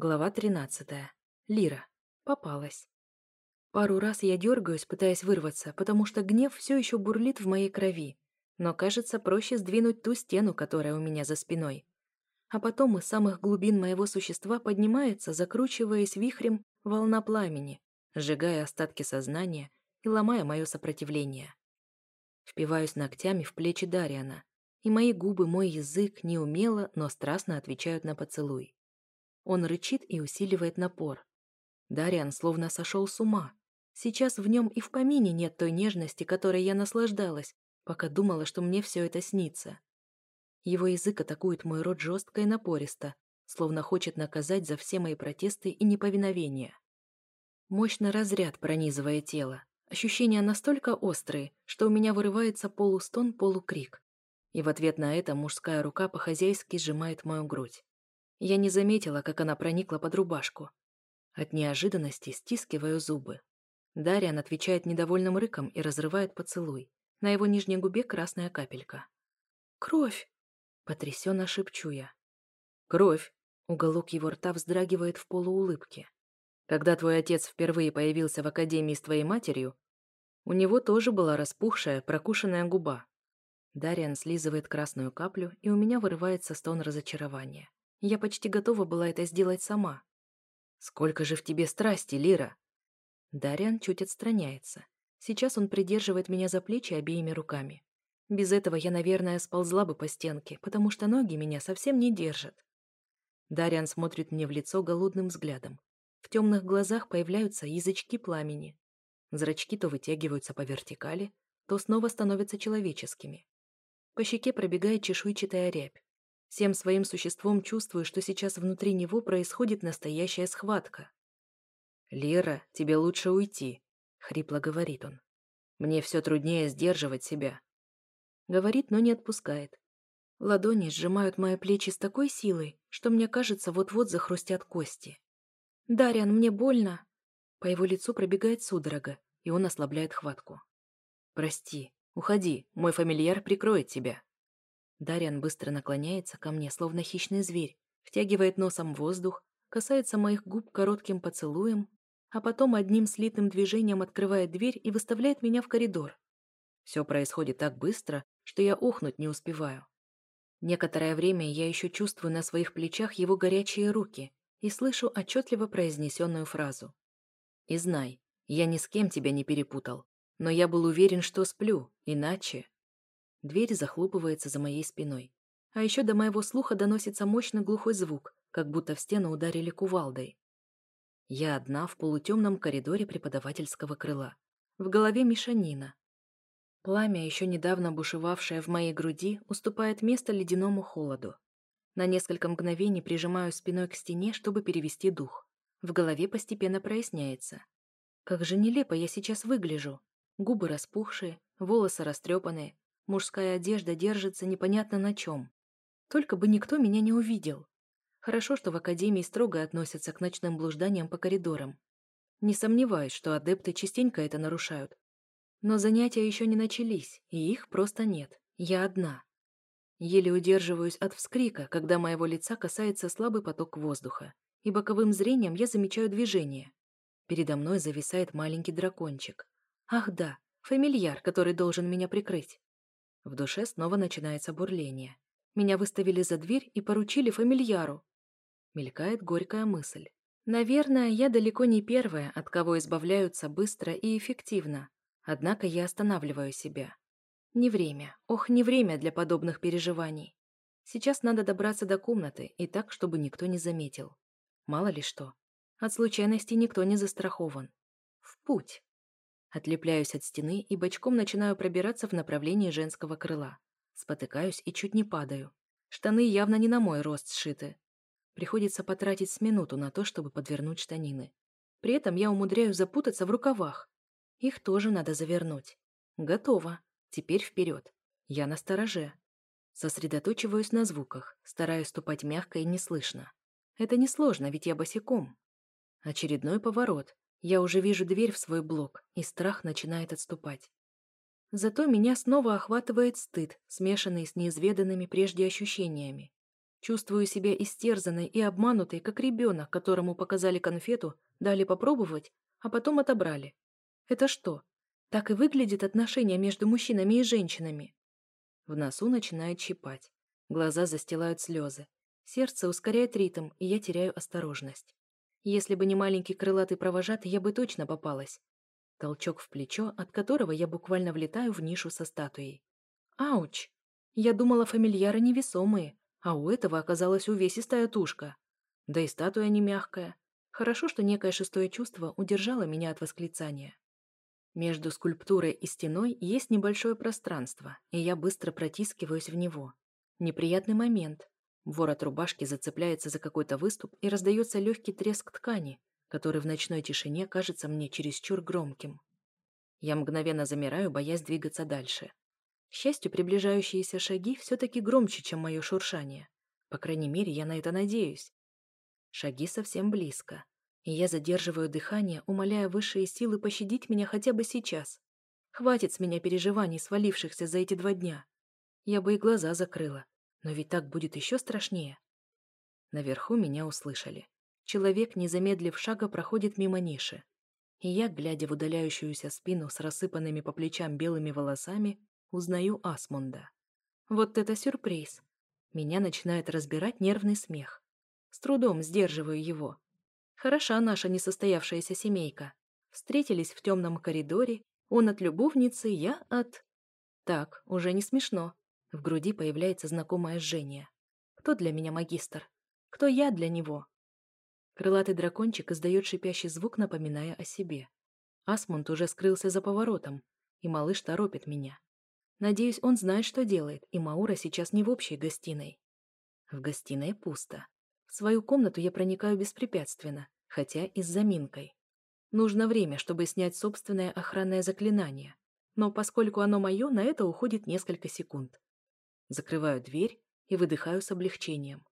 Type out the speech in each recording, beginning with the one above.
Глава 13. Лира. Попалась. Пару раз я дергаюсь, пытаясь вырваться, потому что гнев все еще бурлит в моей крови. Но кажется проще сдвинуть ту стену, которая у меня за спиной. А потом из самых глубин моего существа поднимается, закручиваясь вихрем, волна пламени, сжигая остатки сознания и ломая мое сопротивление. Впиваюсь ногтями в плечи Дариана, и мои губы, мой язык неумело, но страстно отвечают на поцелуй. Он рычит и усиливает напор. Дариан словно сошел с ума. Сейчас в нем и в помине нет той нежности, которой я наслаждалась, пока думала, что мне все это снится. Его язык атакует мой рот жестко и напористо, словно хочет наказать за все мои протесты и неповиновения. Мощный разряд, пронизывая тело. Ощущения настолько острые, что у меня вырывается полустон, полукрик. И в ответ на это мужская рука по-хозяйски сжимает мою грудь. Я не заметила, как она проникла под рубашку. От неожиданности стискиваю зубы. Дариан отвечает недовольным рыком и разрывает поцелуй. На его нижней губе красная капелька. «Кровь!» — потрясенно шепчу я. «Кровь!» — уголок его рта вздрагивает в полуулыбке. «Когда твой отец впервые появился в академии с твоей матерью, у него тоже была распухшая, прокушенная губа». Дариан слизывает красную каплю, и у меня вырывается стон разочарования. Я почти готова была это сделать сама. «Сколько же в тебе страсти, Лира!» Дариан чуть отстраняется. Сейчас он придерживает меня за плечи обеими руками. Без этого я, наверное, сползла бы по стенке, потому что ноги меня совсем не держат. Дариан смотрит мне в лицо голодным взглядом. В темных глазах появляются язычки пламени. Зрачки то вытягиваются по вертикали, то снова становятся человеческими. По щеке пробегает чешуйчатая рябь. Всем своим существом чувствую, что сейчас внутри него происходит настоящая схватка. «Лера, тебе лучше уйти», — хрипло говорит он. «Мне все труднее сдерживать себя». Говорит, но не отпускает. Ладони сжимают мои плечи с такой силой, что мне кажется, вот-вот захрустят кости. «Дарьян, мне больно!» По его лицу пробегает судорога, и он ослабляет хватку. «Прости, уходи, мой фамильяр прикроет тебя». Дариан быстро наклоняется ко мне, словно хищный зверь, втягивает носом воздух, касается моих губ коротким поцелуем, а потом одним слитным движением открывает дверь и выставляет меня в коридор. Все происходит так быстро, что я ухнуть не успеваю. Некоторое время я еще чувствую на своих плечах его горячие руки и слышу отчетливо произнесенную фразу. «И знай, я ни с кем тебя не перепутал, но я был уверен, что сплю, иначе...» Дверь захлопывается за моей спиной. А еще до моего слуха доносится мощный глухой звук, как будто в стену ударили кувалдой. Я одна в полутемном коридоре преподавательского крыла. В голове мешанина. Пламя, еще недавно бушевавшее в моей груди, уступает место ледяному холоду. На несколько мгновений прижимаю спиной к стене, чтобы перевести дух. В голове постепенно проясняется. Как же нелепо я сейчас выгляжу. Губы распухшие, волосы растрепанные, Мужская одежда держится непонятно на чем. Только бы никто меня не увидел. Хорошо, что в академии строго относятся к ночным блужданиям по коридорам. Не сомневаюсь, что адепты частенько это нарушают. Но занятия еще не начались, и их просто нет. Я одна. Еле удерживаюсь от вскрика, когда моего лица касается слабый поток воздуха, и боковым зрением я замечаю движение. Передо мной зависает маленький дракончик. Ах да, фамильяр, который должен меня прикрыть. В душе снова начинается бурление. Меня выставили за дверь и поручили фамильяру. Мелькает горькая мысль. Наверное, я далеко не первая, от кого избавляются быстро и эффективно. Однако я останавливаю себя. Не время, ох, не время для подобных переживаний. Сейчас надо добраться до комнаты и так, чтобы никто не заметил. Мало ли что. От случайности никто не застрахован. В путь. Отлепляюсь от стены и бочком начинаю пробираться в направлении женского крыла. Спотыкаюсь и чуть не падаю. Штаны явно не на мой рост сшиты. Приходится потратить с минуту на то, чтобы подвернуть штанины. При этом я умудряюсь запутаться в рукавах. Их тоже надо завернуть. Готово. Теперь вперед. Я на стороже. Сосредоточиваюсь на звуках, стараюсь ступать мягко и неслышно. Это несложно, ведь я босиком. Очередной поворот, я уже вижу дверь в свой блок, и страх начинает отступать. Зато меня снова охватывает стыд, смешанный с неизведанными прежде ощущениями. Чувствую себя истерзанной и обманутой, как ребенок, которому показали конфету, дали попробовать, а потом отобрали. Это что? Так и выглядит отношение между мужчинами и женщинами. В носу начинает щипать. Глаза застилают слезы. Сердце ускоряет ритм, и я теряю осторожность. Если бы не маленький крылатый провожатый, я бы точно попалась. Толчок в плечо, от которого я буквально влетаю в нишу со статуей. Ауч! Я думала, фамильяры невесомые, а у этого оказалась увесистая тушка. Да и статуя не мягкая. Хорошо, что некое шестое чувство удержало меня от восклицания. Между скульптурой и стеной есть небольшое пространство, и я быстро протискиваюсь в него. Неприятный момент. Ворот рубашки зацепляется за какой-то выступ и раздается легкий треск ткани, который в ночной тишине кажется мне чересчур громким. Я мгновенно замираю, боясь двигаться дальше. К счастью, приближающиеся шаги все-таки громче, чем мое шуршание. По крайней мере, я на это надеюсь. Шаги совсем близко, и я задерживаю дыхание, умоляя высшие силы пощадить меня хотя бы сейчас. Хватит с меня переживаний, свалившихся за эти два дня. Я бы и глаза закрыла, но ведь так будет еще страшнее. Наверху меня услышали. Человек, не замедлив шага, проходит мимо ниши. И я, глядя в удаляющуюся спину с рассыпанными по плечам белыми волосами, узнаю Асмунда. Вот это сюрприз. Меня начинает разбирать нервный смех. С трудом сдерживаю его. Хороша наша несостоявшаяся семейка. Встретились в темном коридоре, он от любовницы, я от... Так, уже не смешно. В груди появляется знакомое жжение. Кто для меня магистр? Кто я для него? Крылатый дракончик издает шипящий звук, напоминая о себе. Асмунд уже скрылся за поворотом, и малыш торопит меня. Надеюсь, он знает, что делает, и Маура сейчас не в общей гостиной. В гостиной пусто. В свою комнату я проникаю беспрепятственно, хотя и с заминкой. Нужно время, чтобы снять собственное охранное заклинание, но поскольку оно мое, на это уходит несколько секунд. Закрываю дверь и выдыхаю с облегчением.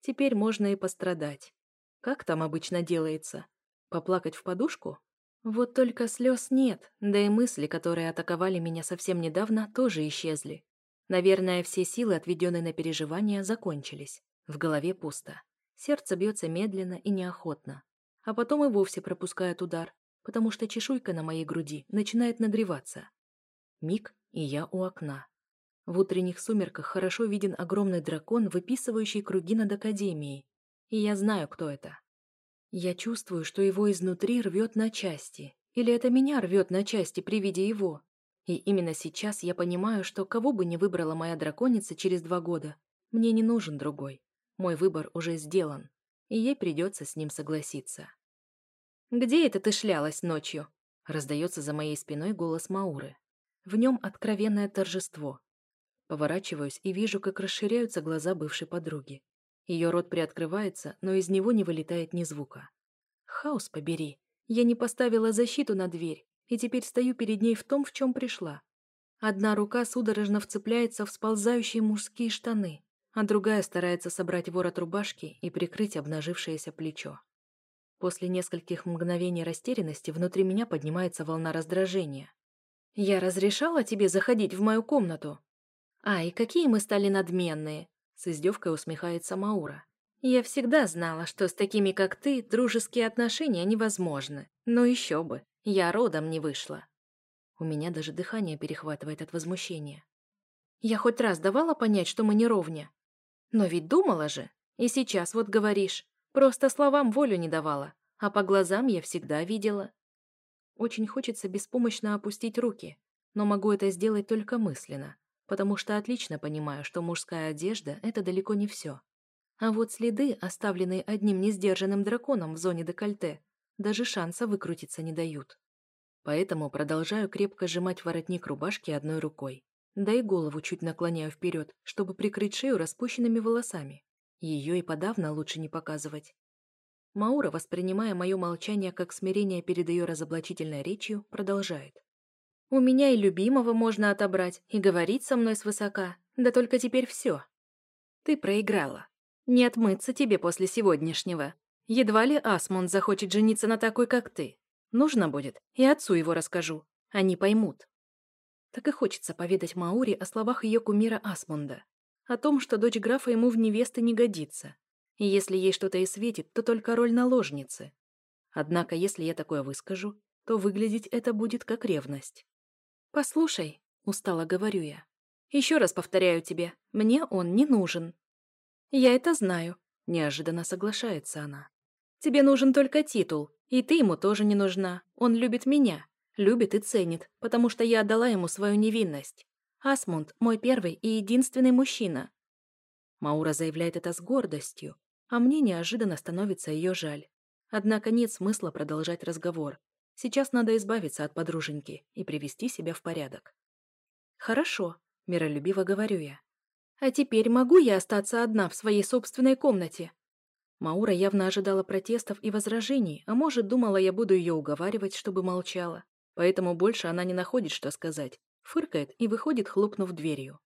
Теперь можно и пострадать. Как там обычно делается? Поплакать в подушку? Вот только слез нет, да и мысли, которые атаковали меня совсем недавно, тоже исчезли. Наверное, все силы, отведенные на переживания, закончились. В голове пусто. Сердце бьется медленно и неохотно. А потом и вовсе пропускает удар, потому что чешуйка на моей груди начинает нагреваться. Миг, и я у окна. В утренних сумерках хорошо виден огромный дракон, выписывающий круги над Академией, и я знаю, кто это. Я чувствую, что его изнутри рвет на части. Или это меня рвет на части при виде его. И именно сейчас я понимаю, что кого бы ни выбрала моя драконица через два года, мне не нужен другой. Мой выбор уже сделан, и ей придется с ним согласиться. «Где это ты шлялась ночью?» Раздается за моей спиной голос Мауры. В нем откровенное торжество. Поворачиваюсь и вижу, как расширяются глаза бывшей подруги. Ее рот приоткрывается, но из него не вылетает ни звука. Хаос побери. Я не поставила защиту на дверь, и теперь стою перед ней в том, в чем пришла. Одна рука судорожно вцепляется в сползающие мужские штаны, а другая старается собрать ворот рубашки и прикрыть обнажившееся плечо. После нескольких мгновений растерянности внутри меня поднимается волна раздражения. «Я разрешала тебе заходить в мою комнату?» «Ай, какие мы стали надменные! С издевкой усмехается Маура. «Я всегда знала, что с такими, как ты, дружеские отношения невозможны. Но еще бы, я родом не вышла». У меня даже дыхание перехватывает от возмущения. «Я хоть раз давала понять, что мы не ровня? Но ведь думала же. И сейчас вот говоришь. Просто словам волю не давала, а по глазам я всегда видела». Очень хочется беспомощно опустить руки, но могу это сделать только мысленно потому что отлично понимаю, что мужская одежда – это далеко не все. А вот следы, оставленные одним несдержанным драконом в зоне декольте, даже шанса выкрутиться не дают. Поэтому продолжаю крепко сжимать воротник рубашки одной рукой. Да и голову чуть наклоняю вперед, чтобы прикрыть шею распущенными волосами. Ее и подавно лучше не показывать. Маура, воспринимая мое молчание как смирение перед ее разоблачительной речью, продолжает. У меня и любимого можно отобрать, и говорить со мной свысока. Да только теперь все. Ты проиграла. Не отмыться тебе после сегодняшнего. Едва ли Асмунд захочет жениться на такой, как ты. Нужно будет, и отцу его расскажу. Они поймут. Так и хочется поведать Маури о словах ее кумира Асмунда. О том, что дочь графа ему в невесты не годится. И если ей что-то и светит, то только роль наложницы. Однако, если я такое выскажу, то выглядеть это будет как ревность. «Послушай», — устало говорю я, — «еще раз повторяю тебе, мне он не нужен». «Я это знаю», — неожиданно соглашается она. «Тебе нужен только титул, и ты ему тоже не нужна. Он любит меня, любит и ценит, потому что я отдала ему свою невинность. Асмунд – мой первый и единственный мужчина». Маура заявляет это с гордостью, а мне неожиданно становится ее жаль. Однако нет смысла продолжать разговор. Сейчас надо избавиться от подруженьки и привести себя в порядок. «Хорошо», – миролюбиво говорю я. «А теперь могу я остаться одна в своей собственной комнате?» Маура явно ожидала протестов и возражений, а может, думала, я буду ее уговаривать, чтобы молчала. Поэтому больше она не находит, что сказать, фыркает и выходит, хлопнув дверью.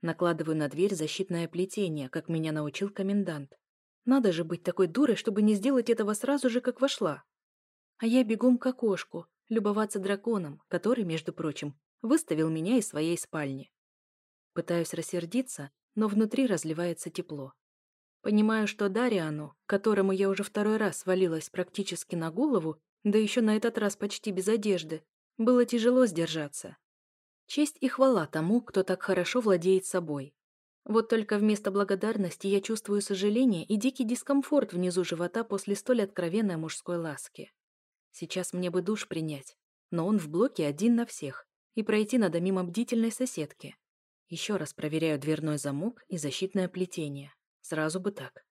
Накладываю на дверь защитное плетение, как меня научил комендант. Надо же быть такой дурой, чтобы не сделать этого сразу же, как вошла. А я бегом к окошку, любоваться драконом, который, между прочим, выставил меня из своей спальни. Пытаюсь рассердиться, но внутри разливается тепло. Понимаю, что Дариану, которому я уже второй раз свалилась практически на голову, да еще на этот раз почти без одежды, было тяжело сдержаться. Честь и хвала тому, кто так хорошо владеет собой. Вот только вместо благодарности я чувствую сожаление и дикий дискомфорт внизу живота после столь откровенной мужской ласки. Сейчас мне бы душ принять, но он в блоке один на всех, и пройти надо мимо бдительной соседки. Еще раз проверяю дверной замок и защитное плетение. Сразу бы так.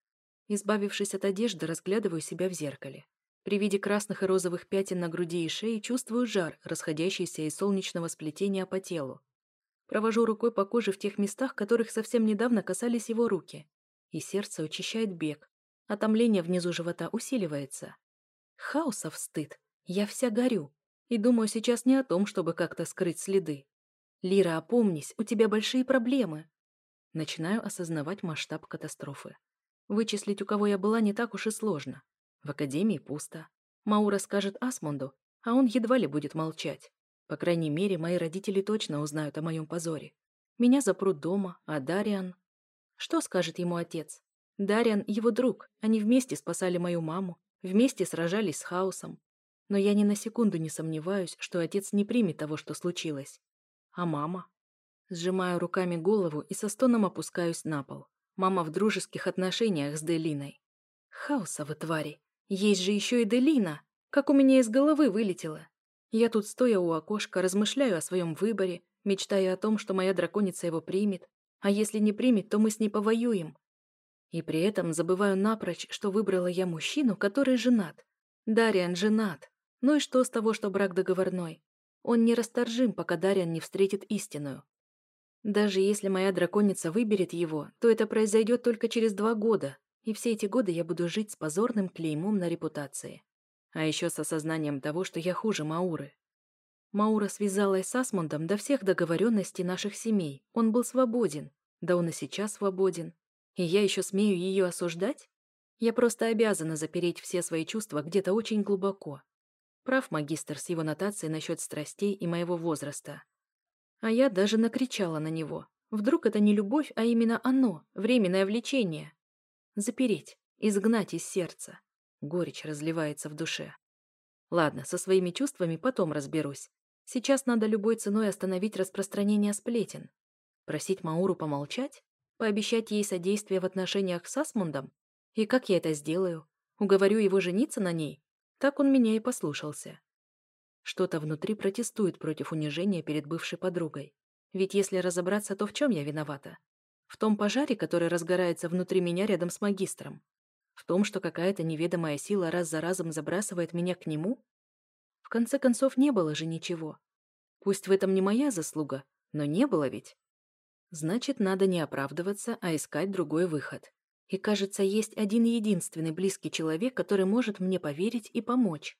Избавившись от одежды, разглядываю себя в зеркале. При виде красных и розовых пятен на груди и шее чувствую жар, расходящийся из солнечного сплетения по телу. Провожу рукой по коже в тех местах, которых совсем недавно касались его руки. И сердце учащает бег. Отомление внизу живота усиливается. Хаосов стыд. Я вся горю. И думаю сейчас не о том, чтобы как-то скрыть следы. Лира, опомнись, у тебя большие проблемы. Начинаю осознавать масштаб катастрофы. Вычислить, у кого я была, не так уж и сложно. В академии пусто. Маура скажет Асмунду, а он едва ли будет молчать. По крайней мере, мои родители точно узнают о моем позоре. Меня запрут дома, а Дариан... Что скажет ему отец? Дариан — его друг. Они вместе спасали мою маму, вместе сражались с хаосом. Но я ни на секунду не сомневаюсь, что отец не примет того, что случилось. А мама? Сжимаю руками голову и со стоном опускаюсь на пол. Мама в дружеских отношениях с Делиной. Хаосовы твари. Есть же еще и Делина. Как у меня из головы вылетело. Я тут, стоя у окошка, размышляю о своем выборе, мечтаю о том, что моя драконица его примет, а если не примет, то мы с ней повоюем. И при этом забываю напрочь, что выбрала я мужчину, который женат. Дариан женат. Ну и что с того, что брак договорной? Он нерасторжим, пока Дариан не встретит истинную. Даже если моя драконица выберет его, то это произойдет только через два года, и все эти годы я буду жить с позорным клеймом на репутации. А еще с осознанием того, что я хуже Мауры. Маура связалась с Асмундом до всех договоренностей наших семей. Он был свободен. Да он и сейчас свободен. И я еще смею ее осуждать? Я просто обязана запереть все свои чувства где-то очень глубоко. Прав магистр с его нотацией насчет страстей и моего возраста. А я даже накричала на него. Вдруг это не любовь, а именно оно, временное влечение. Запереть, изгнать из сердца. Горечь разливается в душе. Ладно, со своими чувствами потом разберусь. Сейчас надо любой ценой остановить распространение сплетен. Просить Мауру помолчать? Пообещать ей содействие в отношениях с Асмундом? И как я это сделаю? Уговорю его жениться на ней? Так он меня и послушался. Что-то внутри протестует против унижения перед бывшей подругой. Ведь если разобраться, то в чем я виновата? В том пожаре, который разгорается внутри меня рядом с магистром. В том, что какая-то неведомая сила раз за разом забрасывает меня к нему? В конце концов, не было же ничего. Пусть в этом не моя заслуга, но не было ведь. Значит, надо не оправдываться, а искать другой выход. И, кажется, есть один единственный близкий человек, который может мне поверить и помочь.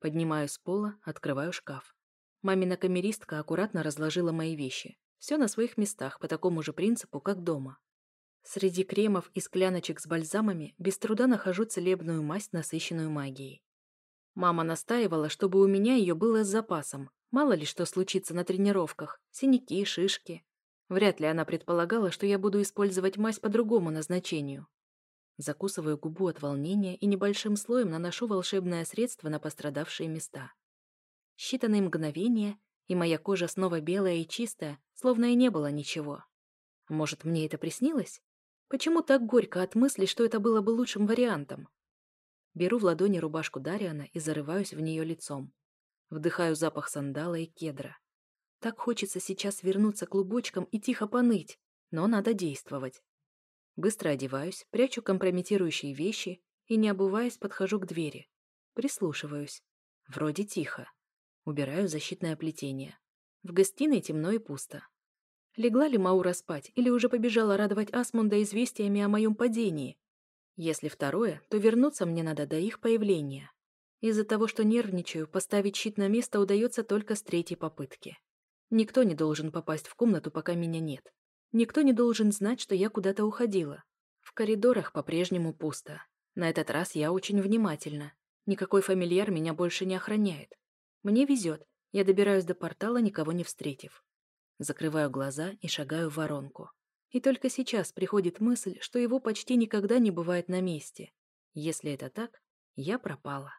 Поднимаю с пола, открываю шкаф. Мамина камеристка аккуратно разложила мои вещи. Все на своих местах, по такому же принципу, как дома. Среди кремов и скляночек с бальзамами без труда нахожу целебную мазь, насыщенную магией. Мама настаивала, чтобы у меня ее было с запасом. Мало ли что случится на тренировках. Синяки, шишки. Вряд ли она предполагала, что я буду использовать мазь по другому назначению. Закусываю губу от волнения и небольшим слоем наношу волшебное средство на пострадавшие места. Считанные мгновения, и моя кожа снова белая и чистая, словно и не было ничего. Может, мне это приснилось? Почему так горько от мысли, что это было бы лучшим вариантом? Беру в ладони рубашку Дариана и зарываюсь в нее лицом. Вдыхаю запах сандала и кедра. Так хочется сейчас вернуться клубочком и тихо поныть, но надо действовать. Быстро одеваюсь, прячу компрометирующие вещи и, не обуваясь, подхожу к двери. Прислушиваюсь. Вроде тихо. Убираю защитное плетение. В гостиной темно и пусто. Легла ли Маура спать или уже побежала радовать Асмунда известиями о моем падении? Если второе, то вернуться мне надо до их появления. Из-за того, что нервничаю, поставить щит на место удается только с третьей попытки. Никто не должен попасть в комнату, пока меня нет. Никто не должен знать, что я куда-то уходила. В коридорах по-прежнему пусто. На этот раз я очень внимательна. Никакой фамильяр меня больше не охраняет. Мне везет. Я добираюсь до портала, никого не встретив. Закрываю глаза и шагаю в воронку. И только сейчас приходит мысль, что его почти никогда не бывает на месте. Если это так, я пропала.